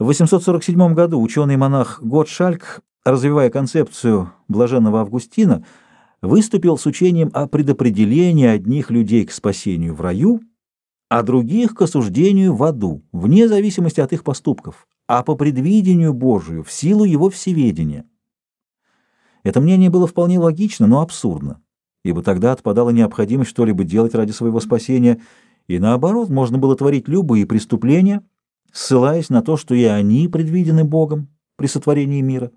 В 847 году ученый-монах Готшальк, развивая концепцию блаженного Августина, выступил с учением о предопределении одних людей к спасению в раю, а других к осуждению в аду, вне зависимости от их поступков, а по предвидению Божию, в силу его всеведения. Это мнение было вполне логично, но абсурдно, ибо тогда отпадала необходимость что-либо делать ради своего спасения, и наоборот, можно было творить любые преступления, ссылаясь на то, что и они предвидены Богом при сотворении мира.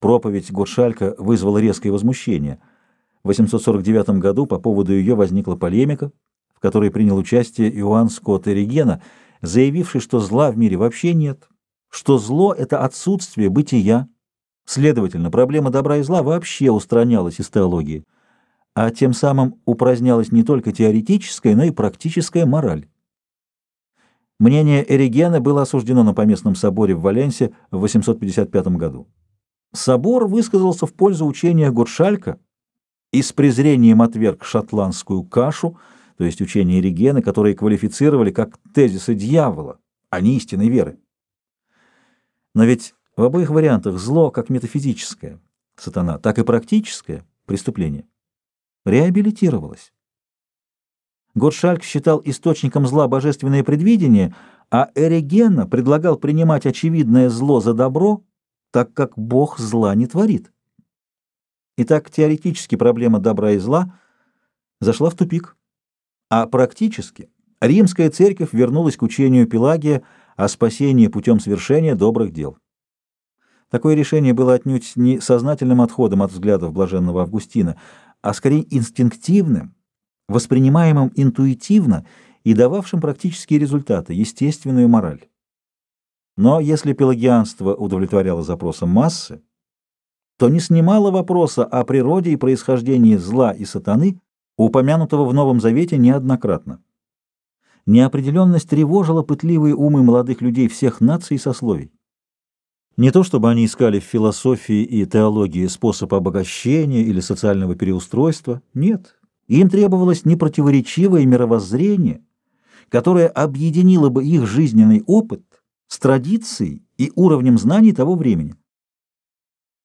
Проповедь Гуршалька вызвала резкое возмущение. В 849 году по поводу ее возникла полемика, в которой принял участие Иоанн Скотт Эригена, заявивший, что зла в мире вообще нет, что зло — это отсутствие бытия. Следовательно, проблема добра и зла вообще устранялась из теологии, а тем самым упразднялась не только теоретическая, но и практическая мораль. Мнение Эригена было осуждено на поместном соборе в Валенсе в 855 году. Собор высказался в пользу учения Гуршалька и с презрением отверг шотландскую кашу, то есть учение Эригена, которые квалифицировали как тезисы дьявола, а не истинной веры. Но ведь в обоих вариантах зло как метафизическое, сатана, так и практическое преступление реабилитировалось. Готшальк считал источником зла божественное предвидение, а Эригена предлагал принимать очевидное зло за добро, так как Бог зла не творит. Итак, теоретически проблема добра и зла зашла в тупик, а практически римская церковь вернулась к учению Пелагия о спасении путем совершения добрых дел. Такое решение было отнюдь не сознательным отходом от взглядов блаженного Августина, а скорее инстинктивным, воспринимаемым интуитивно и дававшим практические результаты, естественную мораль. Но если пелагианство удовлетворяло запросам массы, то не снимало вопроса о природе и происхождении зла и сатаны, упомянутого в Новом Завете неоднократно. Неопределенность тревожила пытливые умы молодых людей всех наций и сословий. Не то чтобы они искали в философии и теологии способ обогащения или социального переустройства, нет, им требовалось непротиворечивое мировоззрение, которое объединило бы их жизненный опыт с традицией и уровнем знаний того времени.